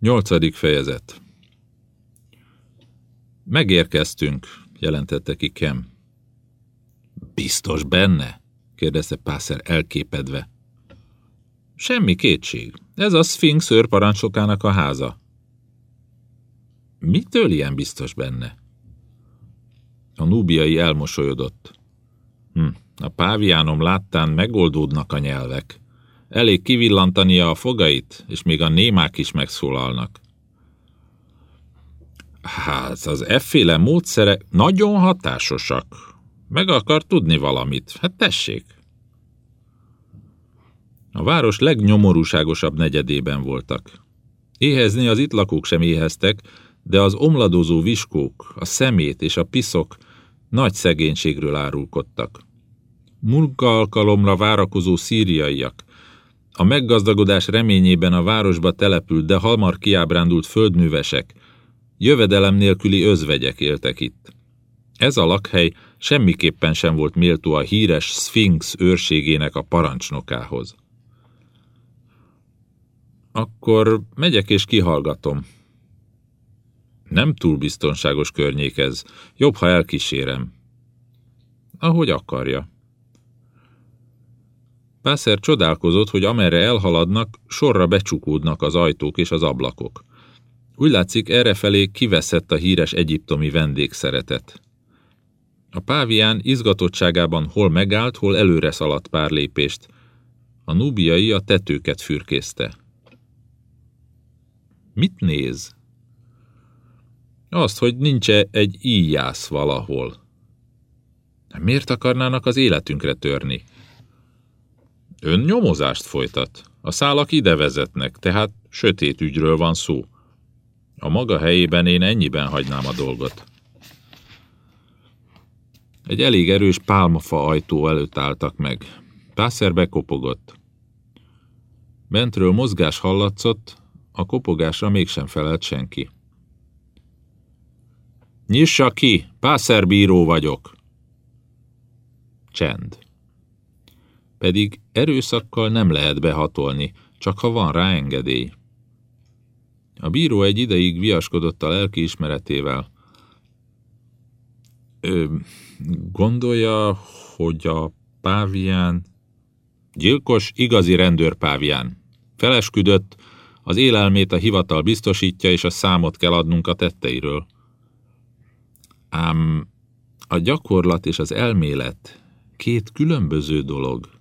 Nyolcadik fejezet Megérkeztünk, jelentette ki Kem. Biztos benne? kérdezte Pászer elképedve. Semmi kétség. Ez a Sphinx őrparancsnokának a háza. Mitől ilyen biztos benne? A núbiai elmosolyodott. Hm, a páviánom láttán megoldódnak a nyelvek. Elég kivillantania a fogait, és még a némák is megszólalnak. Hát, az efféle módszerek nagyon hatásosak. Meg akar tudni valamit. Hát tessék. A város legnyomorúságosabb negyedében voltak. Éhezni az itt lakók sem éheztek, de az omladozó viskók, a szemét és a piszok nagy szegénységről árulkodtak. Munka várakozó szíriaiak, a meggazdagodás reményében a városba települt, de hamar kiábrándult földművesek, jövedelem nélküli özvegyek éltek itt. Ez a lakhely semmiképpen sem volt méltó a híres Sphinx őrségének a parancsnokához. Akkor megyek és kihallgatom. Nem túl biztonságos környék ez. Jobb, ha elkísérem. Ahogy akarja. Pászer csodálkozott, hogy amerre elhaladnak, sorra becsukódnak az ajtók és az ablakok. Úgy látszik, errefelé kiveszett a híres egyiptomi vendégszeretet. A pávián izgatottságában hol megállt, hol előre szaladt pár lépést. A nubiai a tetőket fürkészte. Mit néz? Azt, hogy nincs -e egy íjász valahol. Miért akarnának az életünkre törni? Ön nyomozást folytat. A szálak ide vezetnek, tehát sötét ügyről van szó. A maga helyében én ennyiben hagynám a dolgot. Egy elég erős pálmafa ajtó előtt álltak meg. Pászer bekopogott. Bentről mozgás hallatszott, a kopogásra mégsem felelt senki. Nyissa ki, pászerbíró vagyok. Csend. Pedig erőszakkal nem lehet behatolni, csak ha van rá engedély. A bíró egy ideig viaskodott a lelkiismeretével. Ö, gondolja, hogy a pávián... Gyilkos, igazi rendőrpávián. Felesküdött, az élelmét a hivatal biztosítja, és a számot kell adnunk a tetteiről. Ám a gyakorlat és az elmélet két különböző dolog.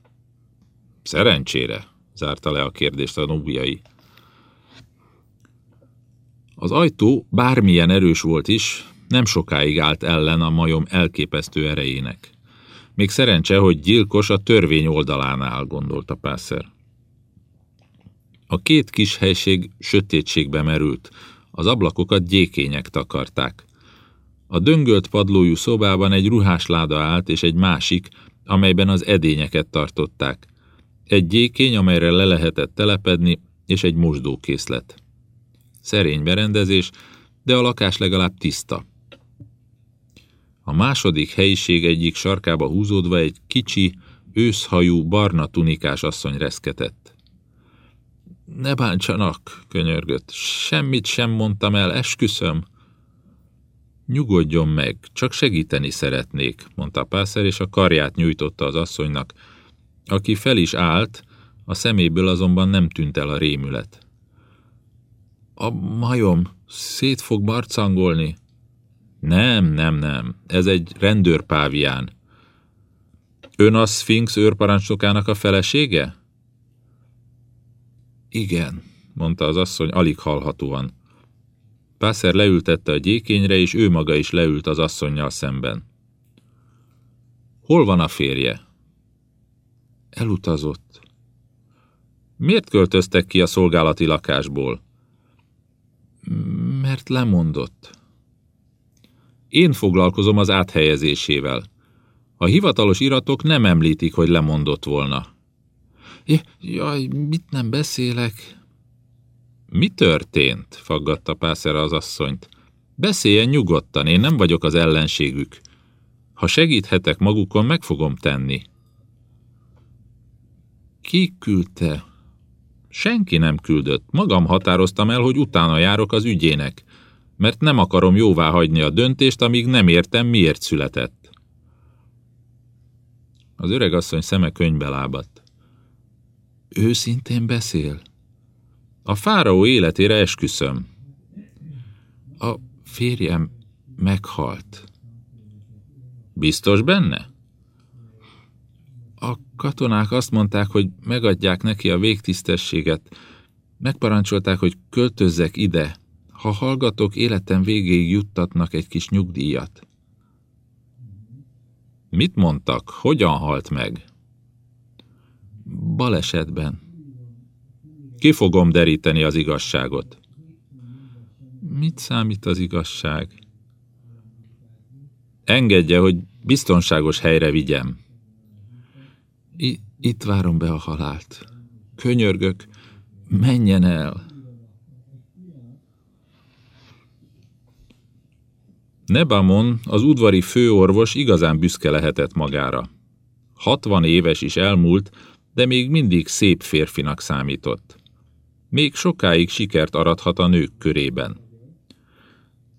Szerencsére, zárta le a kérdést a nubiai. Az ajtó bármilyen erős volt is, nem sokáig állt ellen a majom elképesztő erejének. Még szerencse, hogy gyilkos a törvény oldalán áll, gondolta Pászer. A két kis helység sötétségbe merült, az ablakokat gyékények takarták. A döngölt padlójú szobában egy ruhás láda állt, és egy másik, amelyben az edényeket tartották. Egy gyékény, amelyre le lehetett telepedni, és egy mosdókészlet. Szerény berendezés, de a lakás legalább tiszta. A második helyiség egyik sarkába húzódva egy kicsi, őszhajú, barna tunikás asszony reszketett. Ne bántsanak, könyörgött, semmit sem mondtam el, esküszöm. Nyugodjon meg, csak segíteni szeretnék, mondta Pászer, és a karját nyújtotta az asszonynak, aki fel is állt, a szeméből azonban nem tűnt el a rémület. A majom szét fog barcangolni. Nem, nem, nem, ez egy rendőrpávián. Ön a Sphinx őrparancsnokának a felesége? Igen, mondta az asszony alig hallhatóan. Pászer leültette a gyékényre, és ő maga is leült az asszonynal szemben. Hol van a férje? Elutazott. Miért költöztek ki a szolgálati lakásból? Mert lemondott. Én foglalkozom az áthelyezésével. A hivatalos iratok nem említik, hogy lemondott volna. Jaj, mit nem beszélek? Mi történt? faggatta Pászer az asszonyt. Beszéljen nyugodtan, én nem vagyok az ellenségük. Ha segíthetek magukon, meg fogom tenni. Ki küldte? Senki nem küldött. Magam határoztam el, hogy utána járok az ügyének, mert nem akarom jóvá hagyni a döntést, amíg nem értem, miért született. Az öreg asszony szeme könyvbe lábadt. Őszintén beszél? A fáraó életére esküszöm. A férjem meghalt. Biztos benne? A katonák azt mondták, hogy megadják neki a végtisztességet. Megparancsolták, hogy költözzek ide. Ha hallgatok, életem végéig juttatnak egy kis nyugdíjat. Mit mondtak? Hogyan halt meg? Balesetben. Ki fogom deríteni az igazságot? Mit számít az igazság? Engedje, hogy biztonságos helyre vigyem. I itt várom be a halált. Könyörgök, menjen el. Nebamon, az udvari főorvos igazán büszke lehetett magára. Hatvan éves is elmúlt, de még mindig szép férfinak számított. Még sokáig sikert arathat a nők körében.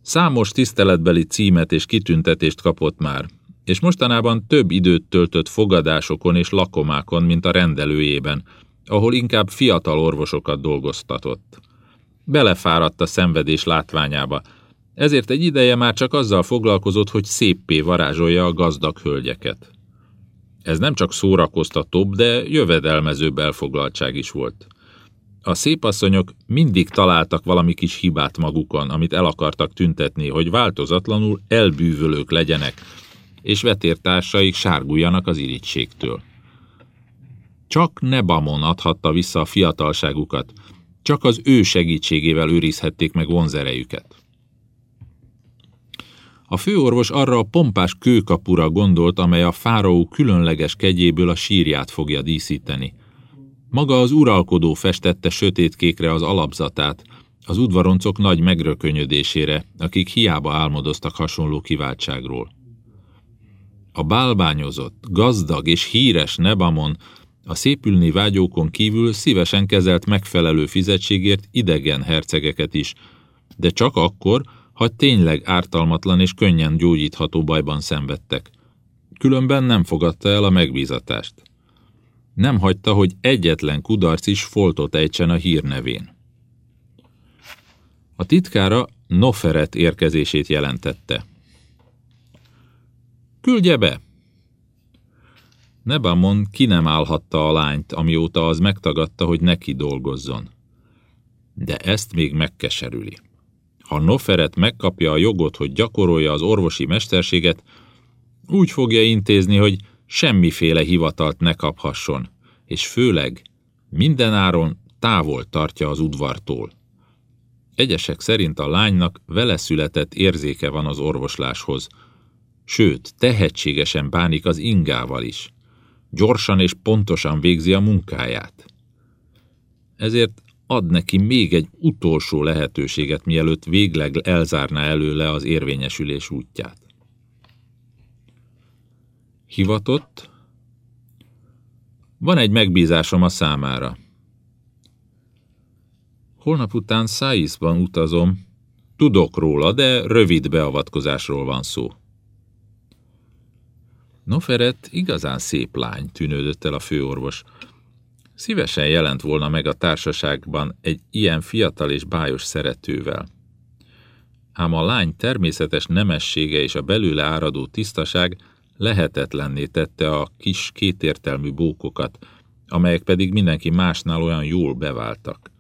Számos tiszteletbeli címet és kitüntetést kapott már, és mostanában több időt töltött fogadásokon és lakomákon, mint a rendelőjében, ahol inkább fiatal orvosokat dolgoztatott. Belefáradt a szenvedés látványába, ezért egy ideje már csak azzal foglalkozott, hogy széppé varázsolja a gazdag hölgyeket. Ez nem csak szórakoztatóbb, de jövedelmezőbb elfoglaltság is volt. A szépasszonyok mindig találtak valami kis hibát magukon, amit el akartak tüntetni, hogy változatlanul elbűvölők legyenek, és vetértársaik sárguljanak az irítségtől. Csak Nebamon adhatta vissza a fiatalságukat, csak az ő segítségével őrizhették meg vonzerejüket. A főorvos arra a pompás kőkapura gondolt, amely a fáraó különleges kegyéből a sírját fogja díszíteni. Maga az uralkodó festette sötétkékre az alapzatát, az udvaroncok nagy megrökönyödésére, akik hiába álmodoztak hasonló kiváltságról. A bálbányozott, gazdag és híres Nebamon a szépülni vágyókon kívül szívesen kezelt megfelelő fizetségért idegen hercegeket is, de csak akkor, ha tényleg ártalmatlan és könnyen gyógyítható bajban szenvedtek. Különben nem fogadta el a megbízatást. Nem hagyta, hogy egyetlen kudarc is foltot ejtsen a hírnevén. A titkára Noferet érkezését jelentette. Küldje be! Nebamon ki nem állhatta a lányt, amióta az megtagadta, hogy neki dolgozzon. De ezt még megkeserüli. Ha Noferet megkapja a jogot, hogy gyakorolja az orvosi mesterséget, úgy fogja intézni, hogy semmiféle hivatalt ne kaphasson, és főleg mindenáron távol tartja az udvartól. Egyesek szerint a lánynak vele született érzéke van az orvosláshoz, sőt, tehetségesen bánik az ingával is. Gyorsan és pontosan végzi a munkáját. Ezért ad neki még egy utolsó lehetőséget, mielőtt végleg elzárná előle az érvényesülés útját. Hivatott? Van egy megbízásom a számára. Holnap után Száiszban utazom. Tudok róla, de rövid beavatkozásról van szó. Noferet igazán szép lány, tűnődött el a főorvos. Szívesen jelent volna meg a társaságban egy ilyen fiatal és bájos szeretővel. Ám a lány természetes nemessége és a belőle áradó tisztaság lehetetlenné tette a kis kétértelmű bókokat, amelyek pedig mindenki másnál olyan jól beváltak.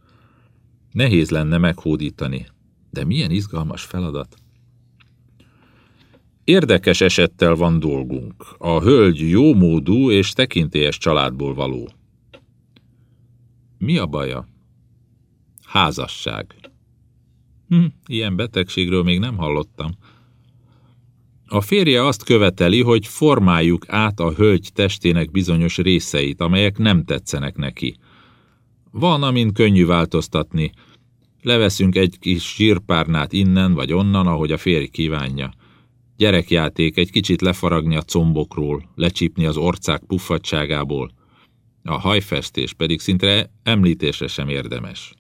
Nehéz lenne meghódítani, de milyen izgalmas feladat. Érdekes esettel van dolgunk. A hölgy jómódú és tekintélyes családból való. Mi a baja? Házasság. Hm, ilyen betegségről még nem hallottam. A férje azt követeli, hogy formáljuk át a hölgy testének bizonyos részeit, amelyek nem tetszenek neki. Van, amin könnyű változtatni. Leveszünk egy kis zsírpárnát innen vagy onnan, ahogy a férj kívánja. Gyerekjáték, egy kicsit lefaragni a combokról, lecsípni az orcák puffadságából. A hajfestés pedig szinte említésre sem érdemes.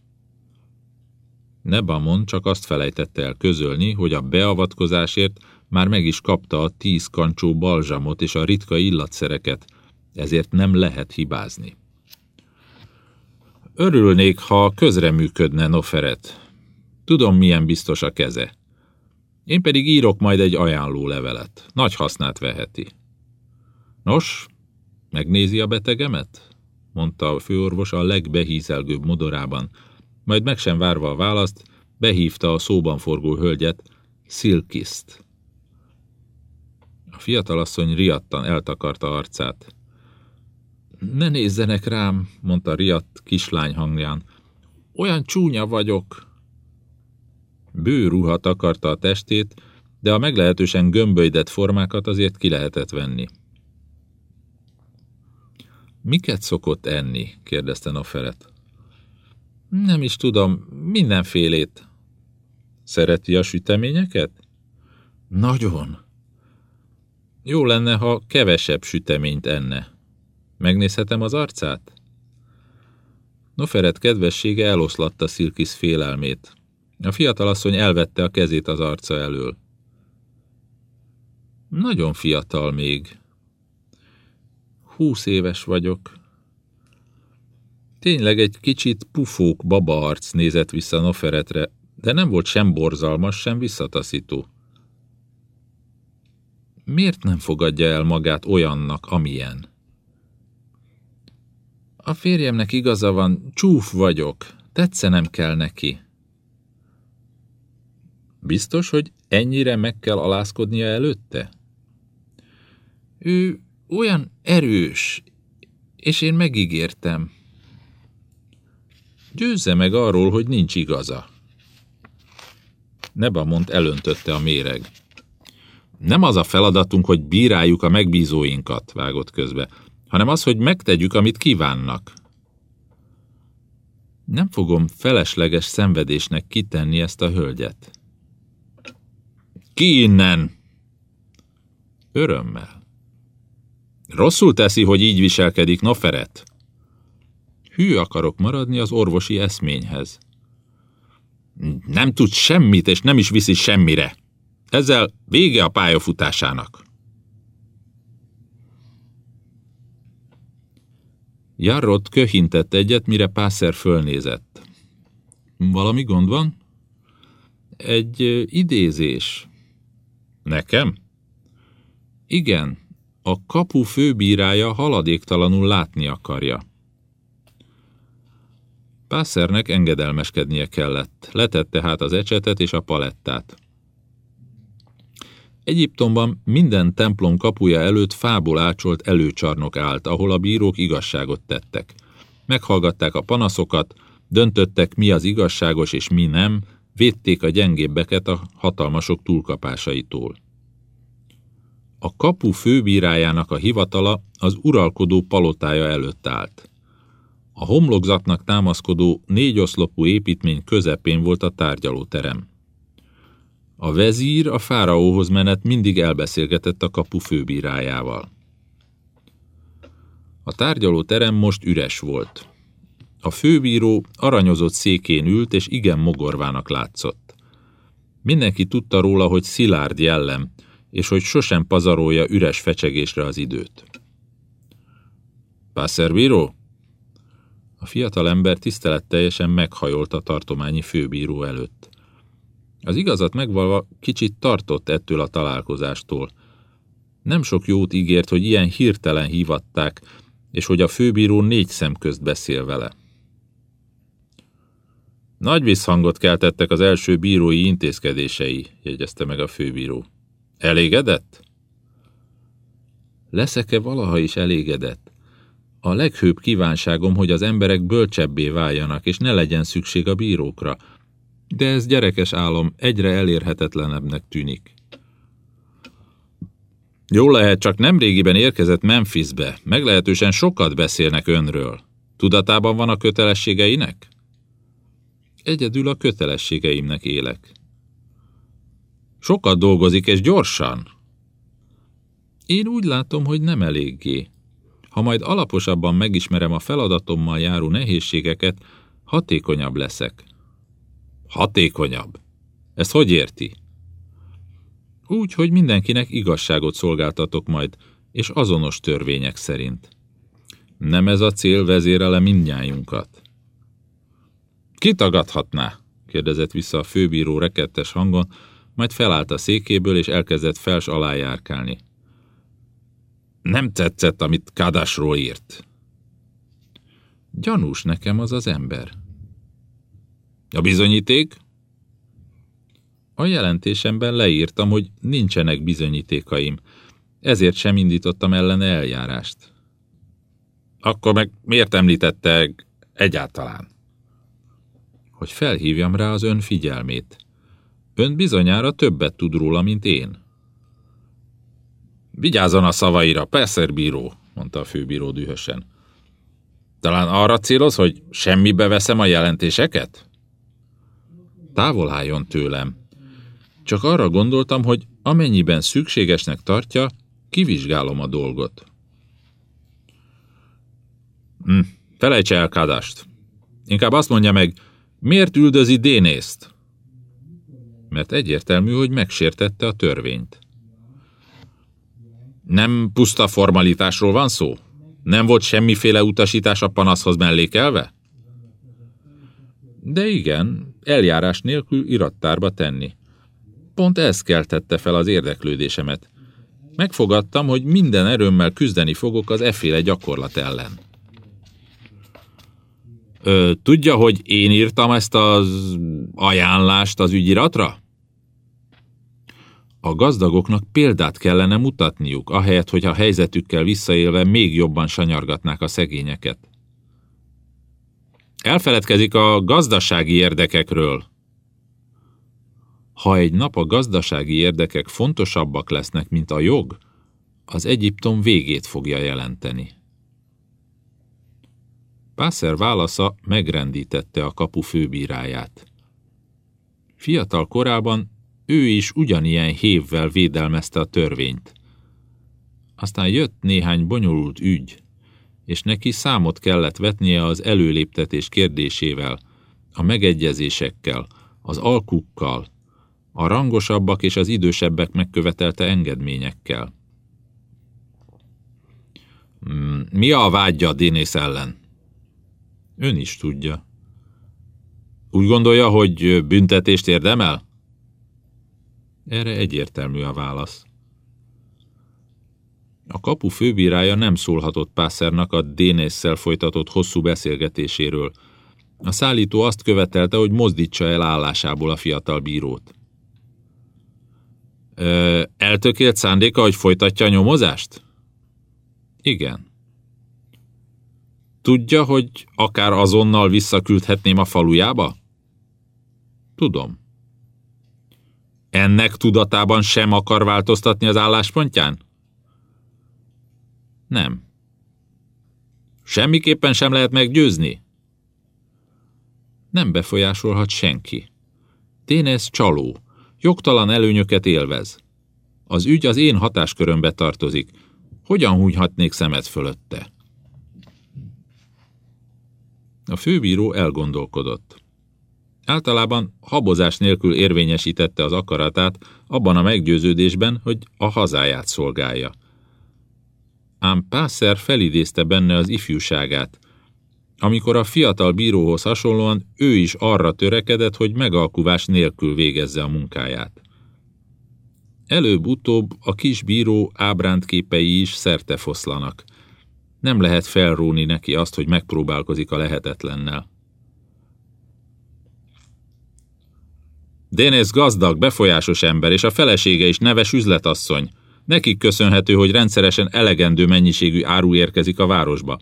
Nebamon csak azt felejtette el közölni, hogy a beavatkozásért már meg is kapta a tíz kancsó balzsamot és a ritka illatszereket, ezért nem lehet hibázni. Örülnék, ha közreműködne Noferet. Tudom, milyen biztos a keze. Én pedig írok majd egy ajánló levelet. Nagy hasznát veheti. Nos, megnézi a betegemet? mondta a főorvos a legbehízelgőbb modorában, majd meg sem várva a választ, behívta a szóban forgó hölgyet, Szilkiszt. A fiatalasszony riadtan eltakarta arcát. Ne nézzenek rám, mondta riadt kislány hangján. Olyan csúnya vagyok. Bő ruha takarta a testét, de a meglehetősen gömbölydett formákat azért ki lehetett venni. Miket szokott enni? kérdezte Noferet. Nem is tudom, mindenfélét. Szereti a süteményeket? Nagyon. Jó lenne, ha kevesebb süteményt enne. Megnézhetem az arcát? Noferet kedvessége eloszlatta Szilkis félelmét. A fiatalasszony elvette a kezét az arca elől. Nagyon fiatal még. Húsz éves vagyok. Tényleg egy kicsit pufók baba arc nézett vissza Noferetre, de nem volt sem borzalmas, sem visszataszító. Miért nem fogadja el magát olyannak, amilyen? A férjemnek igaza van, csúf vagyok, tetszenem kell neki. Biztos, hogy ennyire meg kell alázkodnia előtte? Ő olyan erős, és én megígértem. Győzze meg arról, hogy nincs igaza. Nebamont elöntötte a méreg. Nem az a feladatunk, hogy bíráljuk a megbízóinkat, vágott közbe, hanem az, hogy megtegyük, amit kívánnak. Nem fogom felesleges szenvedésnek kitenni ezt a hölgyet. Ki innen? Örömmel. Rosszul teszi, hogy így viselkedik, Noferet. Hű akarok maradni az orvosi eszményhez. Nem tud semmit, és nem is viszi semmire. Ezzel vége a pályafutásának. Jarrott köhintett egyet, mire Pászer fölnézett. Valami gond van? Egy idézés. Nekem? Igen, a kapu főbírája haladéktalanul látni akarja. Pásszernek engedelmeskednie kellett, letette hát az ecsetet és a palettát. Egyiptomban minden templom kapuja előtt fából ácsolt előcsarnok állt, ahol a bírók igazságot tettek. Meghallgatták a panaszokat, döntöttek mi az igazságos és mi nem, védték a gyengébbeket a hatalmasok túlkapásaitól. A kapu főbírájának a hivatala az uralkodó palotája előtt állt. A homlokzatnak támaszkodó négy oszlopú építmény közepén volt a tárgyalóterem. A vezír a fáraóhoz menet mindig elbeszélgetett a kapu főbírájával. A tárgyalóterem most üres volt. A főbíró aranyozott székén ült, és igen mogorvának látszott. Mindenki tudta róla, hogy szilárd jellem, és hogy sosem pazarolja üres fecsegésre az időt. Pászerbíró? A fiatal ember tiszteletteljesen meghajolt a tartományi főbíró előtt. Az igazat megvalva kicsit tartott ettől a találkozástól. Nem sok jót ígért, hogy ilyen hirtelen hívatták, és hogy a főbíró négy szem közt beszél vele. Nagy visszhangot keltettek az első bírói intézkedései, jegyezte meg a főbíró. Elégedett? Leszek-e valaha is elégedett? A leghőbb kívánságom, hogy az emberek bölcsebbé váljanak, és ne legyen szükség a bírókra. De ez gyerekes álom egyre elérhetetlenebbnek tűnik. Jó lehet, csak nemrégiben érkezett Memphisbe. Meglehetősen sokat beszélnek önről. Tudatában van a kötelességeinek? Egyedül a kötelességeimnek élek. Sokat dolgozik, és gyorsan. Én úgy látom, hogy nem eléggé. Ha majd alaposabban megismerem a feladatommal járó nehézségeket, hatékonyabb leszek. Hatékonyabb? Ezt hogy érti? Úgy, hogy mindenkinek igazságot szolgáltatok majd, és azonos törvények szerint. Nem ez a cél vezérele mindnyájunkat. Ki tagadhatná? kérdezett vissza a főbíró rekettes hangon, majd felállt a székéből, és elkezdett fels alá. Nem tetszett, amit Kádásról írt. Gyanús nekem az az ember. A bizonyíték? A jelentésemben leírtam, hogy nincsenek bizonyítékaim, ezért sem indítottam ellene eljárást. Akkor meg miért említette egyáltalán? Hogy felhívjam rá az ön figyelmét. Ön bizonyára többet tud róla, mint én. Vigyázzon a szavaira, persze, bíró, mondta a főbíró dühösen. Talán arra céloz, hogy semmibe veszem a jelentéseket? Távol álljon tőlem. Csak arra gondoltam, hogy amennyiben szükségesnek tartja, kivizsgálom a dolgot. Hm, felejtse el Kádást. Inkább azt mondja meg, miért üldözi Dénészt? Mert egyértelmű, hogy megsértette a törvényt. Nem puszta formalitásról van szó? Nem volt semmiféle utasítás a panaszhoz mellékelve? De igen, eljárás nélkül irattárba tenni. Pont ez keltette fel az érdeklődésemet. Megfogadtam, hogy minden erőmmel küzdeni fogok az efféle gyakorlat ellen. Ö, tudja, hogy én írtam ezt az ajánlást az ügyiratra? A gazdagoknak példát kellene mutatniuk, ahelyett, hogy a helyzetükkel visszaélve még jobban sanyargatnák a szegényeket. Elfeledkezik a gazdasági érdekekről. Ha egy nap a gazdasági érdekek fontosabbak lesznek, mint a jog, az Egyiptom végét fogja jelenteni. Pászer válasza megrendítette a kapu főbíráját. Fiatal korában ő is ugyanilyen hévvel védelmezte a törvényt. Aztán jött néhány bonyolult ügy, és neki számot kellett vetnie az előléptetés kérdésével, a megegyezésekkel, az alkukkal, a rangosabbak és az idősebbek megkövetelte engedményekkel. Hmm, mi a vágyja Dénész ellen? Ön is tudja. Úgy gondolja, hogy büntetést érdemel? Erre egyértelmű a válasz. A kapu főbírája nem szólhatott Pásszernak a Dénésszel folytatott hosszú beszélgetéséről. A szállító azt követelte, hogy mozdítsa el állásából a fiatal bírót. Ö, eltökélt szándéka, hogy folytatja a nyomozást? Igen. Tudja, hogy akár azonnal visszaküldhetném a falujába? Tudom. Ennek tudatában sem akar változtatni az álláspontján? Nem. Semmiképpen sem lehet meggyőzni? Nem befolyásolhat senki. Ténez csaló, jogtalan előnyöket élvez. Az ügy az én hatáskörömbe tartozik. Hogyan hunyhatnék szemet fölötte? A főbíró elgondolkodott. Általában habozás nélkül érvényesítette az akaratát abban a meggyőződésben, hogy a hazáját szolgálja. Ám Pászer felidézte benne az ifjúságát, amikor a fiatal bíróhoz hasonlóan ő is arra törekedett, hogy megalkuvás nélkül végezze a munkáját. Előbb-utóbb a kis bíró ábrántképei is szerte foszlanak. Nem lehet felróni neki azt, hogy megpróbálkozik a lehetetlennel. Dénész gazdag, befolyásos ember, és a felesége is neves üzletasszony. Nekik köszönhető, hogy rendszeresen elegendő mennyiségű áru érkezik a városba.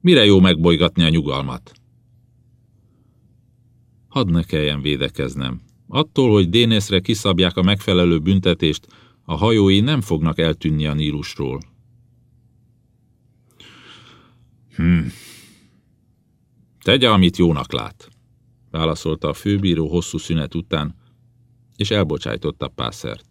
Mire jó megbolygatni a nyugalmat? Hadd ne kelljen védekeznem. Attól, hogy Dénészre kiszabják a megfelelő büntetést, a hajói nem fognak eltűnni a Nílusról. Hmm. Tegye, amit jónak lát válaszolta a főbíró hosszú szünet után, és elbocsájtotta Pászert.